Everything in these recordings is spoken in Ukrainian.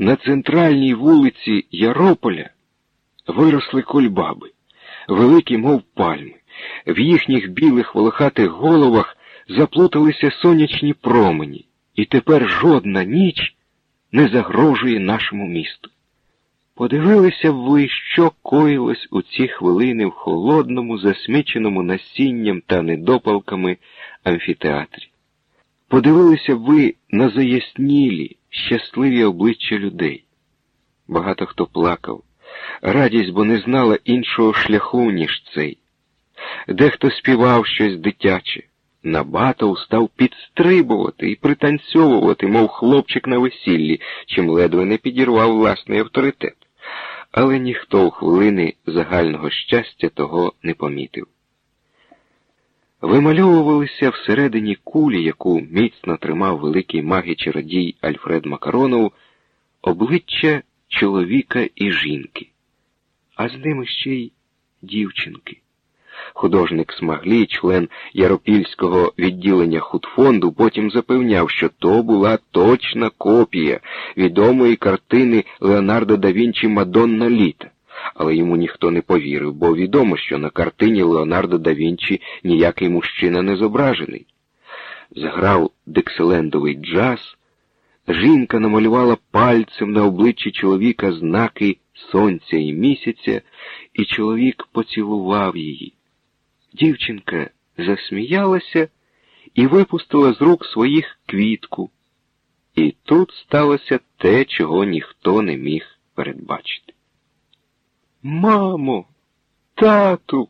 на центральній вулиці Ярополя виросли кульбаби, великі, мов пальми. В їхніх білих волохатих головах заплуталися сонячні промені, і тепер жодна ніч не загрожує нашому місту. Подивилися ви, що коїлось у ці хвилини в холодному, засміченому насінням та недопалками амфітеатрі. Подивилися б ви на заяснілі, щасливі обличчя людей. Багато хто плакав, радість, бо не знала іншого шляху, ніж цей. Дехто співав щось дитяче, набатов став підстрибувати і пританцьовувати, мов хлопчик на весіллі, чим ледве не підірвав власний авторитет. Але ніхто у хвилини загального щастя того не помітив. Вимальовувалися всередині кулі, яку міцно тримав великий маги чародій Альфред Макаронов, обличчя чоловіка і жінки, а з ними ще й дівчинки. Художник Смаглій, член Яропільського відділення худфонду, потім запевняв, що то була точна копія відомої картини Леонардо да Вінчі Мадонна Літа. Але йому ніхто не повірив, бо відомо, що на картині Леонардо да Вінчі ніякий мужчина не зображений. Заграв дикселендовий джаз, жінка намалювала пальцем на обличчі чоловіка знаки сонця і місяця, і чоловік поцілував її. Дівчинка засміялася і випустила з рук своїх квітку. І тут сталося те, чого ніхто не міг передбачити. Мамо, тату.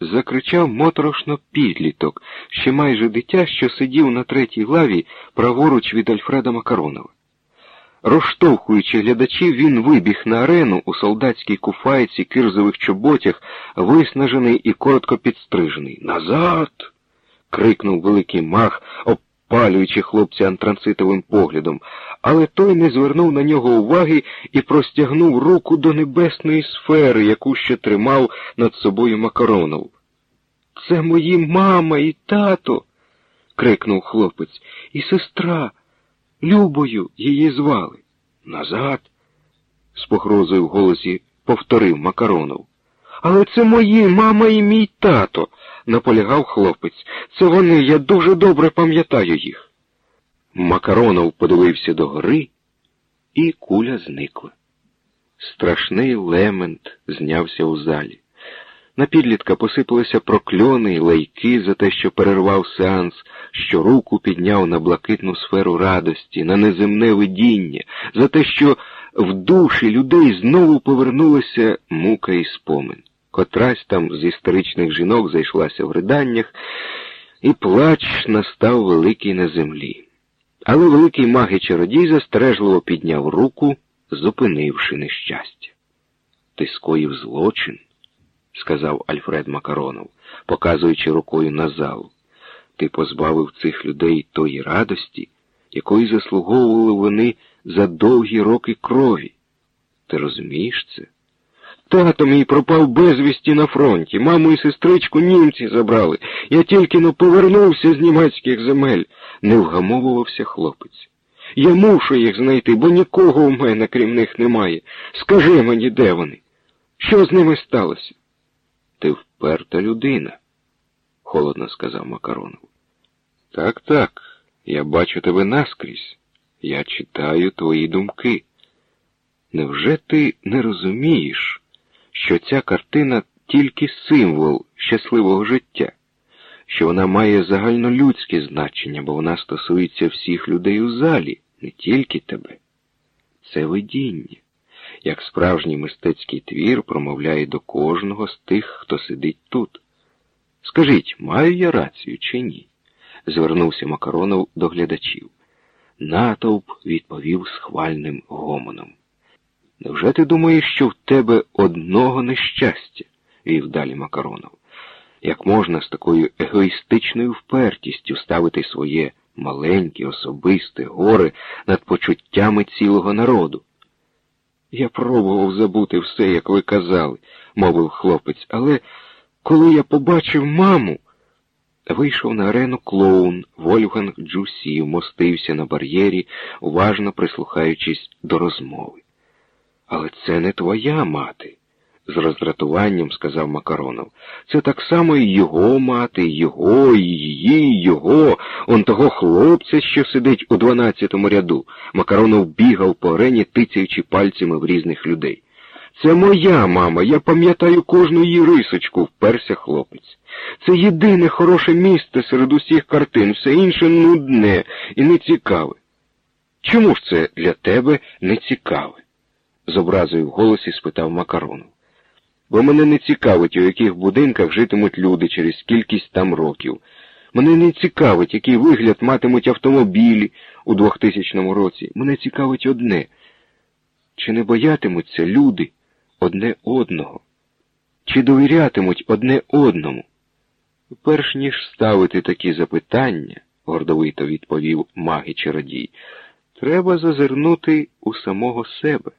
закричав моторошно підліток, ще майже дитя, що сидів на третій лаві праворуч від Альфреда Макаронова. Розштовхуючи глядачів, він вибіг на арену у солдатській куфайці, кирзових чоботях, виснажений і коротко підстрижений. Назад. крикнув великий мах, обпалюючи хлопця антранситовим поглядом, але той не звернув на нього уваги і простягнув руку до небесної сфери, яку ще тримав над собою Макаронов. Це мої мама і тато. крикнув хлопець, і сестра. Любою її звали. Назад, з погрозою в голосі повторив Макаронов. Але це мої мама і мій тато, наполягав хлопець. Це вони, я дуже добре пам'ятаю їх. Макаронов подивився догори, і куля зникла. Страшний лемент знявся у залі. На підлітка посипалися прокльони й лайки за те, що перервав сеанс, що руку підняв на блакитну сферу радості, на неземне видіння, за те, що в душі людей знову повернулася мука і спомин. Котрась там з історичних жінок зайшлася в риданнях, і плач настав великий на землі. Але великий маг і чародій застережливо підняв руку, зупинивши нещастя. Ти скоїв злочин сказав Альфред Макаронов, показуючи рукою на зал. Ти позбавив цих людей тої радості, якої заслуговували вони за довгі роки крові. Ти розумієш це? Тато мій пропав безвісті на фронті, маму і сестричку німці забрали. Я тільки но повернувся з німецьких земель, не вгамовувався хлопець. Я мушу їх знайти, бо нікого у мене, крім них, немає. Скажи мені, де вони? Що з ними сталося? Ти вперта людина, холодно сказав Макаронов. Так, так, я бачу тебе наскрізь. Я читаю твої думки. Невже ти не розумієш, що ця картина тільки символ щасливого життя, що вона має загальнолюдське значення, бо вона стосується всіх людей у залі, не тільки тебе? Це видіння як справжній мистецький твір промовляє до кожного з тих, хто сидить тут. Скажіть, маю я рацію чи ні? звернувся Макаронов до глядачів. Натовп відповів схвальним гомоном. Невже ти думаєш, що в тебе одного нещастя? вів далі Макаронов. Як можна з такою егоїстичною впертістю ставити своє маленьке, особисте горе над почуттями цілого народу? Я пробував забути все, як ви казали, мовив хлопець, але коли я побачив маму, Вийшов на арену клоун Вольфганг Джусі, мостився на бар'єрі, уважно прислухаючись до розмови. Але це не твоя мати, з роздратуванням сказав Макаронов. Це так само і його мати, його, і її, і його, он того хлопця, що сидить у дванадцятому ряду. Макаронов бігав по арені, тицяючи пальцями в різних людей. Це моя мама, я пам'ятаю кожну її рисочку, вперся хлопець. Це єдине хороше місце серед усіх картин, все інше нудне і нецікаве. Чому ж це для тебе не цікаве? З образою в голосі спитав Макаронов. Бо мене не цікавить, у яких будинках житимуть люди через кількість там років. Мене не цікавить, який вигляд матимуть автомобілі у 2000 році. Мене цікавить одне. Чи не боятимуться люди одне одного? Чи довірятимуть одне одному? Перш ніж ставити такі запитання, гордовито відповів маги чародій, треба зазирнути у самого себе.